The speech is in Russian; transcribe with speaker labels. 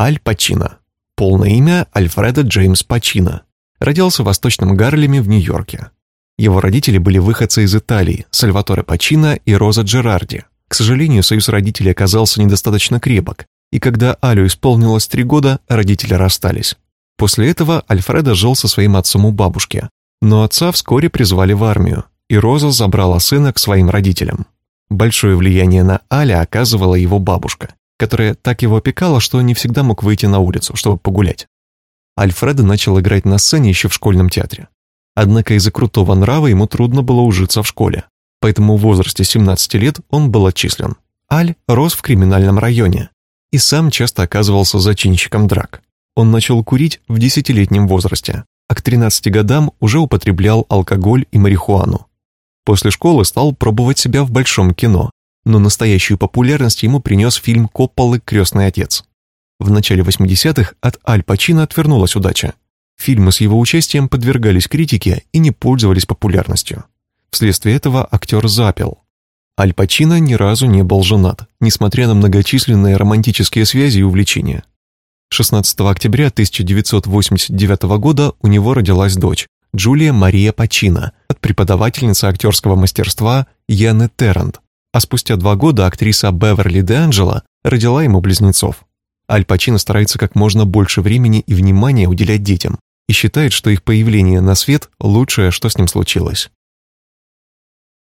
Speaker 1: Аль Пачино. Полное имя Альфреда Джеймс Пачино. Родился в Восточном Гарлеме в Нью-Йорке. Его родители были выходцы из Италии, Сальваторе Пачино и Роза Джерарди. К сожалению, союз родителей оказался недостаточно крепок, и когда Алю исполнилось три года, родители расстались. После этого Альфредо жил со своим отцом у бабушки, но отца вскоре призвали в армию, и Роза забрала сына к своим родителям. Большое влияние на Аля оказывала его бабушка, которая так его опекала, что не всегда мог выйти на улицу, чтобы погулять. Альфредо начал играть на сцене еще в школьном театре. Однако из-за крутого нрава ему трудно было ужиться в школе, поэтому в возрасте 17 лет он был отчислен. Аль рос в криминальном районе и сам часто оказывался зачинщиком драк. Он начал курить в десятилетнем возрасте, а к 13 годам уже употреблял алкоголь и марихуану. После школы стал пробовать себя в большом кино, но настоящую популярность ему принес фильм Копполы «Крестный отец». В начале 80-х от Аль Пачино отвернулась удача. Фильмы с его участием подвергались критике и не пользовались популярностью. Вследствие этого актер запил. Аль Пачино ни разу не был женат, несмотря на многочисленные романтические связи и увлечения. 16 октября 1989 года у него родилась дочь, Джулия Мария Пачино, от преподавательницы актерского мастерства Яны Террент, а спустя два года актриса Беверли Де Анджело родила ему близнецов. Аль Пачино старается как можно больше времени и внимания уделять детям и считает, что их появление на свет – лучшее, что с ним случилось.